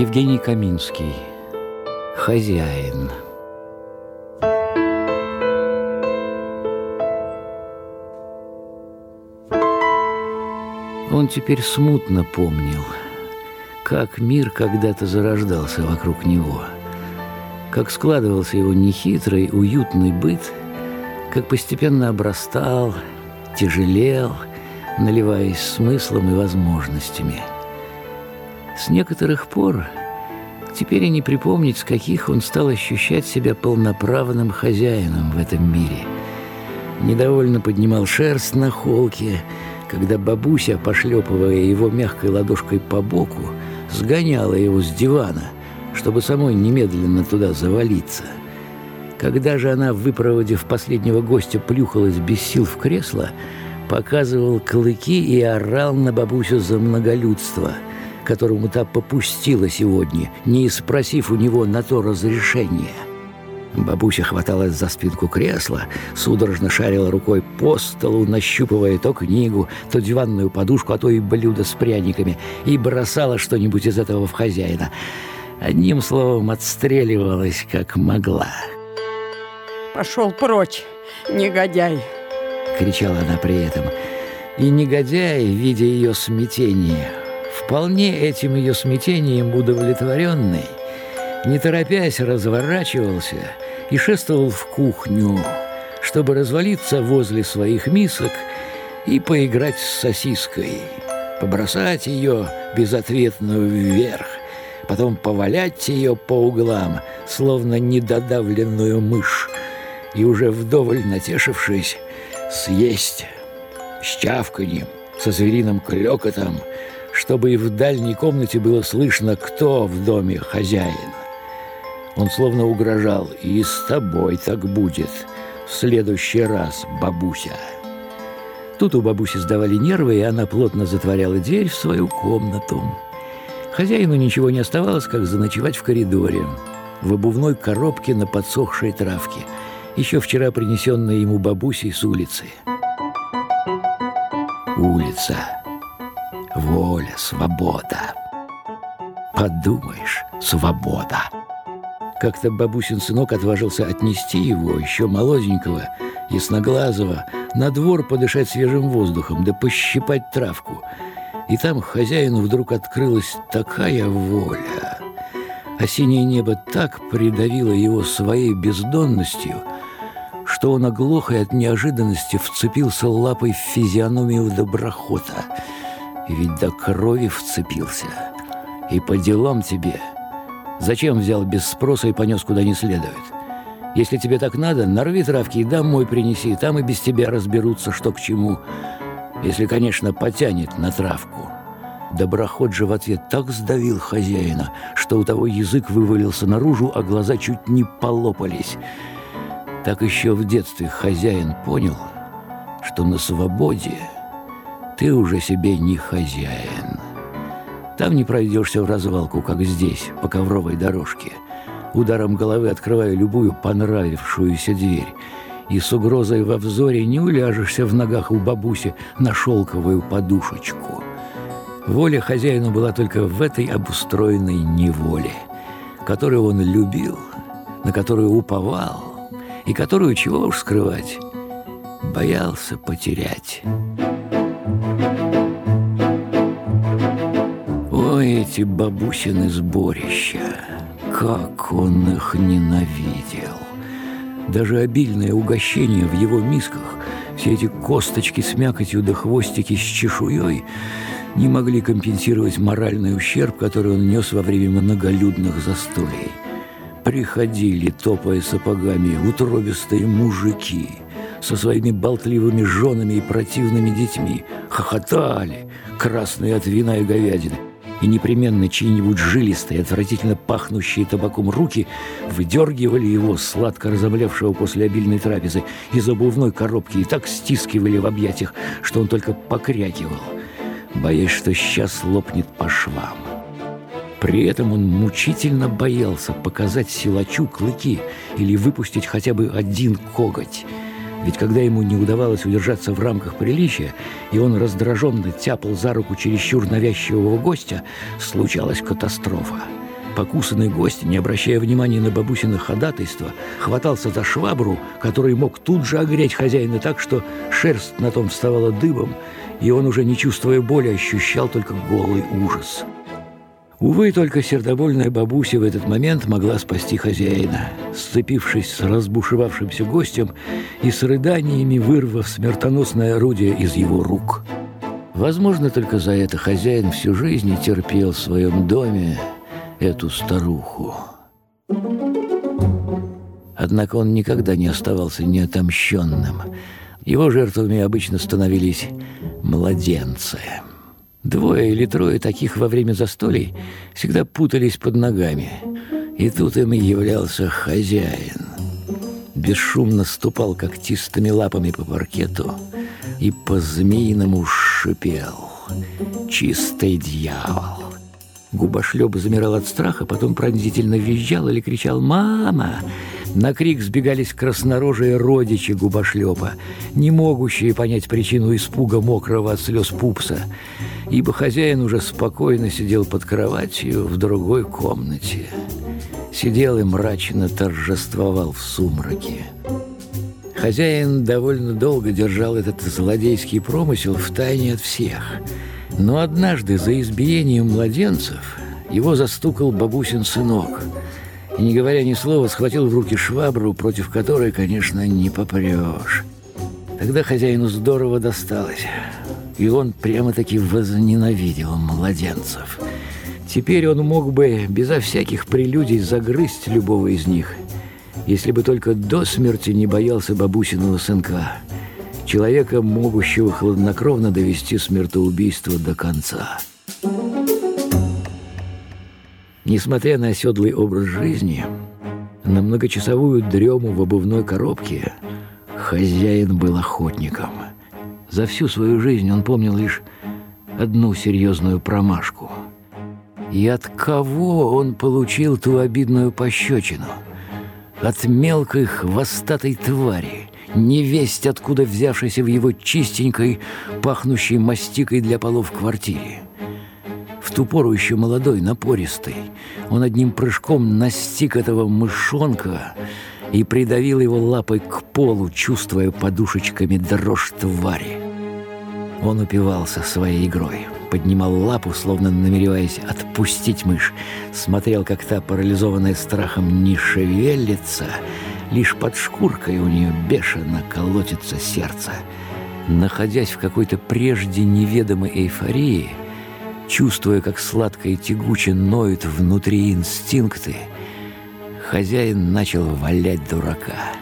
Евгений Каминский. Хозяин. Он теперь смутно помнил, как мир когда-то зарождался вокруг него, как складывался его нехитрый, уютный быт, как постепенно обрастал, тяжелел, наливаясь смыслом и возможностями. С некоторых пор теперь и не припомнить, с каких он стал ощущать себя полноправным хозяином в этом мире. Недовольно поднимал шерсть на холке, когда бабуся, пошлепывая его мягкой ладошкой по боку, сгоняла его с дивана, чтобы самой немедленно туда завалиться. Когда же она, выпроводив последнего гостя, плюхалась без сил в кресло, показывал клыки и орал на бабусю за многолюдство, которому та попустила сегодня, не спросив у него на то разрешения. Бабуся хваталась за спинку кресла, судорожно шарила рукой по столу, нащупывая то книгу, то диванную подушку, а то и блюдо с пряниками, и бросала что-нибудь из этого в хозяина. Одним словом, отстреливалась, как могла. «Пошел прочь, негодяй!» — кричала она при этом. И негодяй, видя ее смятение, вполне этим ее смятением удовлетворенный, не торопясь разворачивался и шествовал в кухню, чтобы развалиться возле своих мисок и поиграть с сосиской, побросать ее безответную вверх, потом повалять ее по углам, словно недодавленную мышь, и уже вдоволь натешившись, съесть с чавканьем, со звериным клёкотом, чтобы и в дальней комнате было слышно, кто в доме хозяин. Он словно угрожал, и с тобой так будет в следующий раз, бабуся. Тут у бабуси сдавали нервы, и она плотно затворяла дверь в свою комнату. Хозяину ничего не оставалось, как заночевать в коридоре, в обувной коробке на подсохшей травке, еще вчера принесенной ему бабусей с улицы. Улица. Воля, свобода. Подумаешь, свобода. Как-то бабусин сынок отважился отнести его, еще молоденького, ясноглазого, на двор подышать свежим воздухом, да пощипать травку. И там хозяину вдруг открылась такая воля. А синее небо так придавило его своей бездонностью, что он оглох и от неожиданности вцепился лапой в физиономию доброхота. Ведь до крови вцепился. И по делам тебе – Зачем взял без спроса и понес куда не следует? Если тебе так надо, нарви травки и домой принеси, там и без тебя разберутся, что к чему. Если, конечно, потянет на травку. Доброход же в ответ так сдавил хозяина, что у того язык вывалился наружу, а глаза чуть не полопались. Так еще в детстве хозяин понял, что на свободе ты уже себе не хозяин. Там не пройдешься в развалку, как здесь, по ковровой дорожке. Ударом головы открывая любую понравившуюся дверь. И с угрозой во взоре не уляжешься в ногах у бабуси на шелковую подушечку. Воля хозяина была только в этой обустроенной неволе, которую он любил, на которую уповал, и которую, чего уж скрывать, боялся потерять». Эти бабусины сборища, как он их ненавидел. Даже обильное угощение в его мисках, все эти косточки с мякотью да хвостики с чешуей не могли компенсировать моральный ущерб, который он нес во время многолюдных застолий. Приходили, топая сапогами, утробистые мужики со своими болтливыми женами и противными детьми, хохотали, красные от вина и говядины – и непременно чьи-нибудь жилистые, отвратительно пахнущие табаком руки выдергивали его, сладко разомлевшего после обильной трапезы, из обувной коробки и так стискивали в объятиях, что он только покрякивал, боясь, что сейчас лопнет по швам. При этом он мучительно боялся показать силачу клыки или выпустить хотя бы один коготь – ведь когда ему не удавалось удержаться в рамках приличия, и он раздраженно тяпал за руку чересчур навязчивого гостя, случалась катастрофа. Покусанный гость, не обращая внимания на бабусина ходатайство, хватался за швабру, который мог тут же огреть хозяина так, что шерсть на том вставала дыбом, и он, уже не чувствуя боли, ощущал только голый ужас. Увы, только сердобольная бабуся в этот момент могла спасти хозяина, сцепившись с разбушевавшимся гостем и с рыданиями вырвав смертоносное орудие из его рук. Возможно, только за это хозяин всю жизнь терпел в своем доме эту старуху. Однако он никогда не оставался неотомщенным. Его жертвами обычно становились младенцы. Двое или трое таких во время застолий всегда путались под ногами. И тут им являлся хозяин. Бесшумно ступал когтистыми лапами по паркету и по-змеиному шипел. «Чистый дьявол!» Губошлеп замирал от страха, потом пронзительно визжал или кричал «Мама!». На крик сбегались краснорожие родичи губошлепа, не могущие понять причину испуга мокрого от слез пупса, ибо хозяин уже спокойно сидел под кроватью в другой комнате. Сидел и мрачно торжествовал в сумраке. Хозяин довольно долго держал этот злодейский промысел в тайне от всех – но однажды за избиением младенцев его застукал бабусин сынок и, не говоря ни слова, схватил в руки швабру, против которой, конечно, не попрешь. Тогда хозяину здорово досталось, и он прямо-таки возненавидел младенцев. Теперь он мог бы безо всяких прелюдий загрызть любого из них, если бы только до смерти не боялся бабусиного сынка – человека, могущего хладнокровно довести смертоубийство до конца. Несмотря на оседлый образ жизни, на многочасовую дрему в обувной коробке, хозяин был охотником. За всю свою жизнь он помнил лишь одну серьезную промашку. И от кого он получил ту обидную пощечину? От мелкой хвостатой твари, невесть откуда взявшийся в его чистенькой, пахнущей мастикой для полов квартире. В ту пору еще молодой, напористый, он одним прыжком настиг этого мышонка и придавил его лапой к полу, чувствуя подушечками дрожь твари. Он упивался своей игрой, поднимал лапу, словно намереваясь отпустить мышь, смотрел, как та, парализованная страхом, не шевелится — Лишь под шкуркой у нее бешено колотится сердце. Находясь в какой-то прежде неведомой эйфории, чувствуя, как сладко и тягуче ноют внутри инстинкты, хозяин начал валять дурака,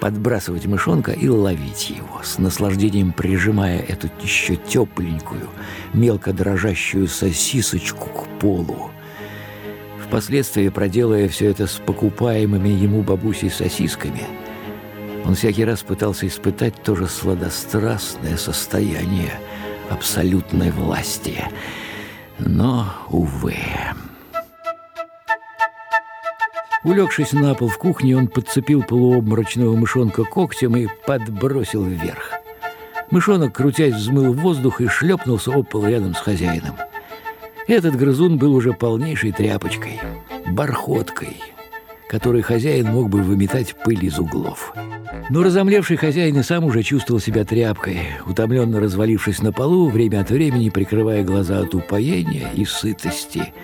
подбрасывать мышонка и ловить его, с наслаждением прижимая эту еще тепленькую, мелко дрожащую сосисочку к полу. Впоследствии, проделая все это с покупаемыми ему бабусей сосисками, он всякий раз пытался испытать то же сладострастное состояние абсолютной власти. Но, увы... Улегшись на пол в кухне, он подцепил полуобморочного мышонка когтем и подбросил вверх. Мышонок, крутясь, взмыл в воздух и шлепнулся об пол рядом с хозяином. Этот грызун был уже полнейшей тряпочкой, бархоткой, которой хозяин мог бы выметать пыль из углов. Но разомлевший хозяин и сам уже чувствовал себя тряпкой, утомленно развалившись на полу, время от времени прикрывая глаза от упоения и сытости.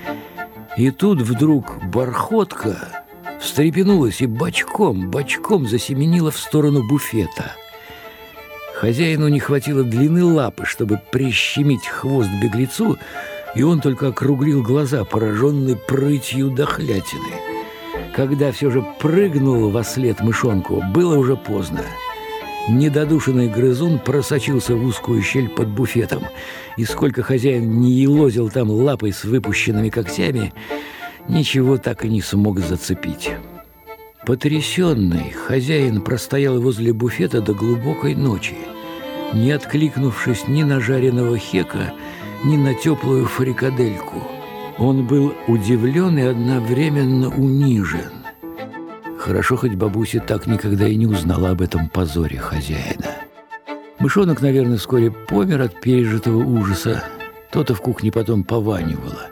И тут вдруг бархотка встрепенулась и бочком, бочком засеменила в сторону буфета. Хозяину не хватило длины лапы, чтобы прищемить хвост беглецу, и он только округлил глаза, пораженный прытью дохлятины. Когда все же прыгнул во след мышонку, было уже поздно. Недодушенный грызун просочился в узкую щель под буфетом, и сколько хозяин не елозил там лапой с выпущенными когтями, ничего так и не смог зацепить. Потрясенный, хозяин простоял возле буфета до глубокой ночи, не откликнувшись ни на жареного хека, ни на теплую фрикадельку. Он был удивлен и одновременно унижен. Хорошо, хоть бабуся так никогда и не узнала об этом позоре хозяина. Мышонок, наверное, вскоре помер от пережитого ужаса. То-то в кухне потом пованивало.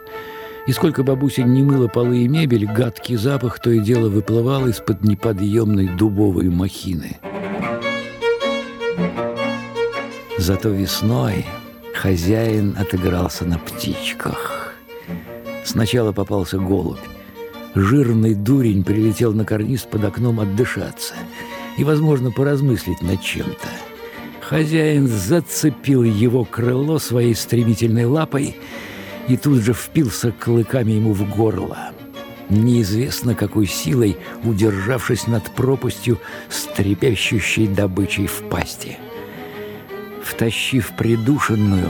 И сколько бабуся не мыла полы и мебель, гадкий запах то и дело выплывал из-под неподъемной дубовой махины. Зато весной хозяин отыгрался на птичках. Сначала попался голубь. Жирный дурень прилетел на карниз под окном отдышаться и, возможно, поразмыслить над чем-то. Хозяин зацепил его крыло своей стремительной лапой – и тут же впился клыками ему в горло. Неизвестно какой силой, удержавшись над пропастью с добычей в пасти. Втащив придушенную,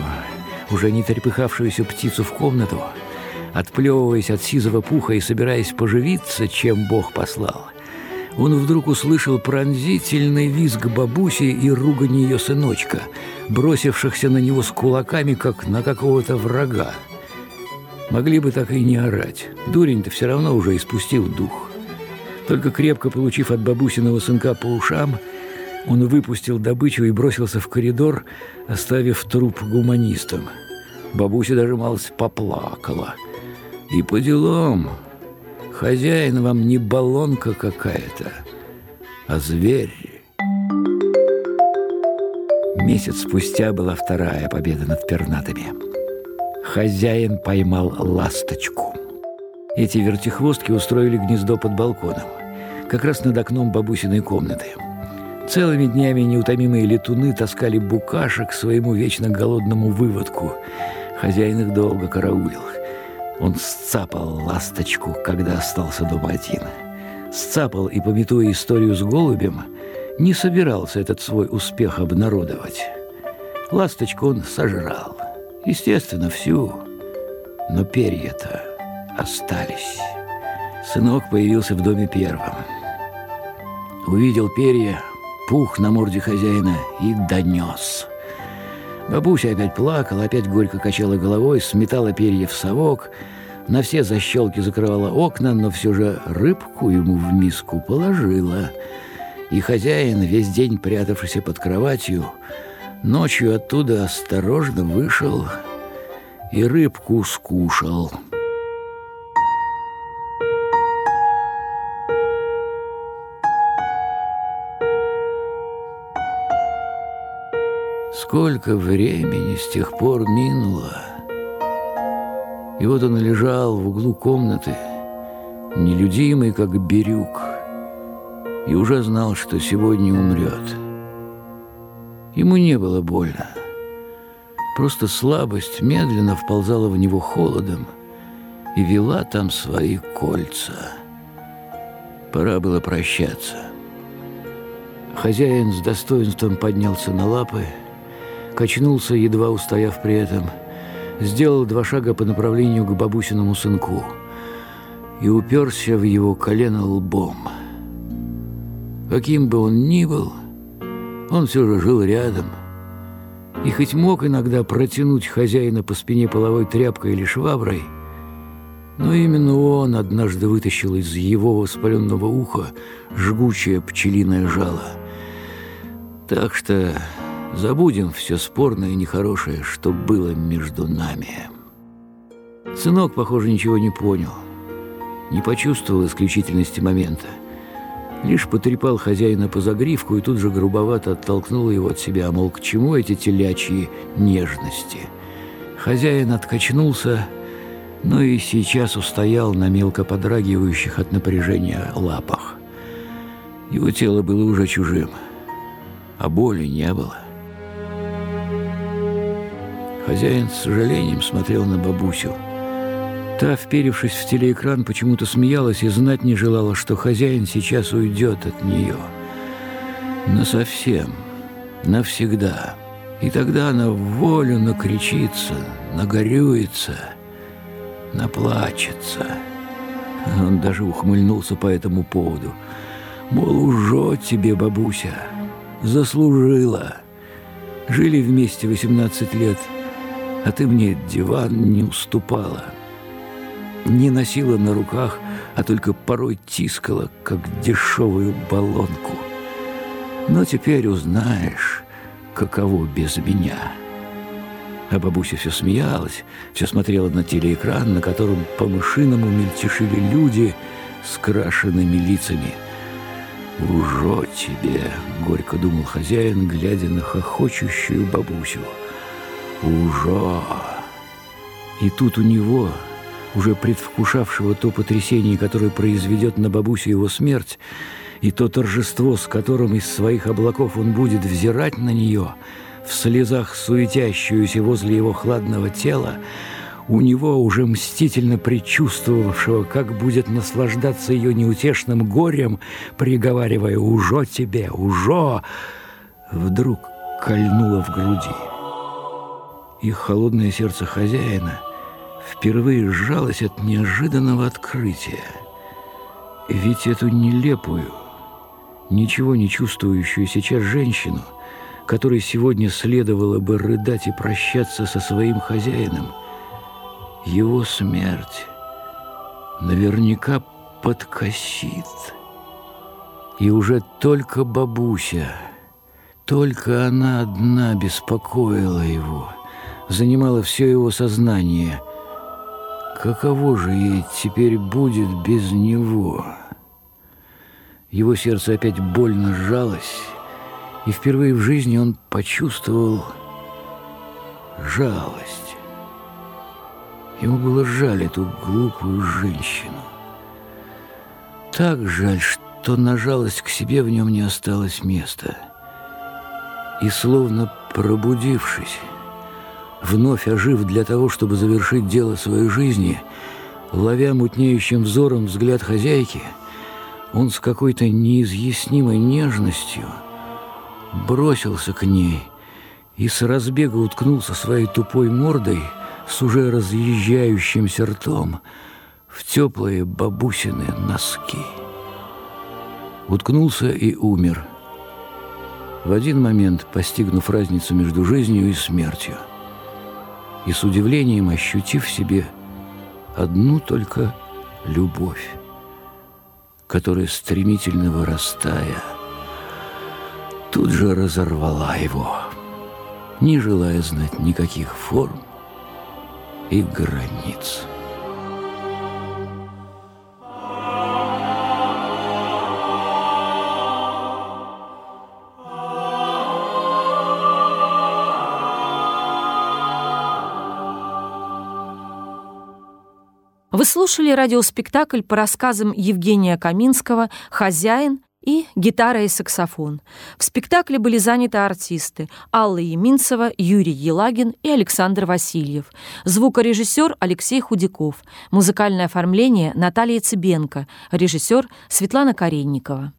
уже не трепыхавшуюся птицу в комнату, отплевываясь от сизого пуха и собираясь поживиться, чем Бог послал, он вдруг услышал пронзительный визг бабуси и ругань ее сыночка, бросившихся на него с кулаками, как на какого-то врага. Могли бы так и не орать. Дурень-то все равно уже испустил дух. Только крепко получив от бабусиного сынка по ушам, он выпустил добычу и бросился в коридор, оставив труп гуманистам. Бабуся даже малость поплакала. И по делам. Хозяин вам не баллонка какая-то, а зверь. Месяц спустя была вторая победа над пернатами хозяин поймал ласточку. Эти вертихвостки устроили гнездо под балконом, как раз над окном бабусиной комнаты. Целыми днями неутомимые летуны таскали букашек к своему вечно голодному выводку. Хозяин их долго караулил. Он сцапал ласточку, когда остался дома один. Сцапал и, пометуя историю с голубем, не собирался этот свой успех обнародовать. Ласточку он сожрал. Естественно, всю. Но перья-то остались. Сынок появился в доме первым. Увидел перья, пух на морде хозяина и донес. Бабуся опять плакала, опять горько качала головой, сметала перья в совок, на все защелки закрывала окна, но все же рыбку ему в миску положила. И хозяин, весь день прятавшийся под кроватью, Ночью оттуда осторожно вышел и рыбку скушал. Сколько времени с тех пор минуло. И вот он лежал в углу комнаты, нелюдимый, как бирюк, и уже знал, что сегодня умрет. Ему не было больно. Просто слабость медленно вползала в него холодом и вела там свои кольца. Пора было прощаться. Хозяин с достоинством поднялся на лапы, качнулся, едва устояв при этом, сделал два шага по направлению к бабусиному сынку и уперся в его колено лбом. Каким бы он ни был, он все же жил рядом. И хоть мог иногда протянуть хозяина по спине половой тряпкой или шваброй, но именно он однажды вытащил из его воспаленного уха жгучее пчелиное жало. Так что забудем все спорное и нехорошее, что было между нами. Сынок, похоже, ничего не понял, не почувствовал исключительности момента. Лишь потрепал хозяина по загривку и тут же грубовато оттолкнул его от себя, мол, к чему эти телячьи нежности. Хозяин откачнулся, но и сейчас устоял на мелко подрагивающих от напряжения лапах. Его тело было уже чужим, а боли не было. Хозяин с сожалением смотрел на бабусю – Та, вперевшись в телеэкран, почему-то смеялась и знать не желала, что хозяин сейчас уйдет от нее. Насовсем, навсегда. И тогда она в волю накричится, нагорюется, наплачется. Он даже ухмыльнулся по этому поводу. Мол, ужо тебе, бабуся, заслужила. Жили вместе 18 лет, а ты мне диван не уступала не носила на руках, а только порой тискала, как дешевую баллонку. Но теперь узнаешь, каково без меня. А бабуся все смеялась, все смотрела на телеэкран, на котором по-мышиному мельтешили люди с крашенными лицами. «Ужо тебе!» — горько думал хозяин, глядя на хохочущую бабусю. «Ужо!» И тут у него, уже предвкушавшего то потрясение, которое произведет на бабусю его смерть, и то торжество, с которым из своих облаков он будет взирать на нее, в слезах суетящуюся возле его хладного тела, у него, уже мстительно предчувствовавшего, как будет наслаждаться ее неутешным горем, приговаривая «Ужо тебе, ужо!», вдруг кольнуло в груди. И холодное сердце хозяина впервые сжалось от неожиданного открытия. Ведь эту нелепую, ничего не чувствующую сейчас женщину, которой сегодня следовало бы рыдать и прощаться со своим хозяином, его смерть наверняка подкосит. И уже только бабуся, только она одна беспокоила его, занимала все его сознание. Каково же ей теперь будет без него?» Его сердце опять больно сжалось, и впервые в жизни он почувствовал жалость. Ему было жаль эту глупую женщину. Так жаль, что на жалость к себе в нем не осталось места. И словно пробудившись, вновь ожив для того, чтобы завершить дело своей жизни, ловя мутнеющим взором взгляд хозяйки – он с какой-то неизъяснимой нежностью бросился к ней и с разбега уткнулся своей тупой мордой с уже разъезжающимся ртом в теплые бабусины носки. Уткнулся и умер, в один момент постигнув разницу между жизнью и смертью, и с удивлением ощутив в себе одну только любовь которая, стремительно вырастая, тут же разорвала его, не желая знать никаких форм и границ. Вы слушали радиоспектакль по рассказам Евгения Каминского «Хозяин» и «Гитара и саксофон». В спектакле были заняты артисты Алла Еминцева, Юрий Елагин и Александр Васильев, звукорежиссер Алексей Худяков, музыкальное оформление Наталья Цыбенко, режиссер Светлана Каренникова.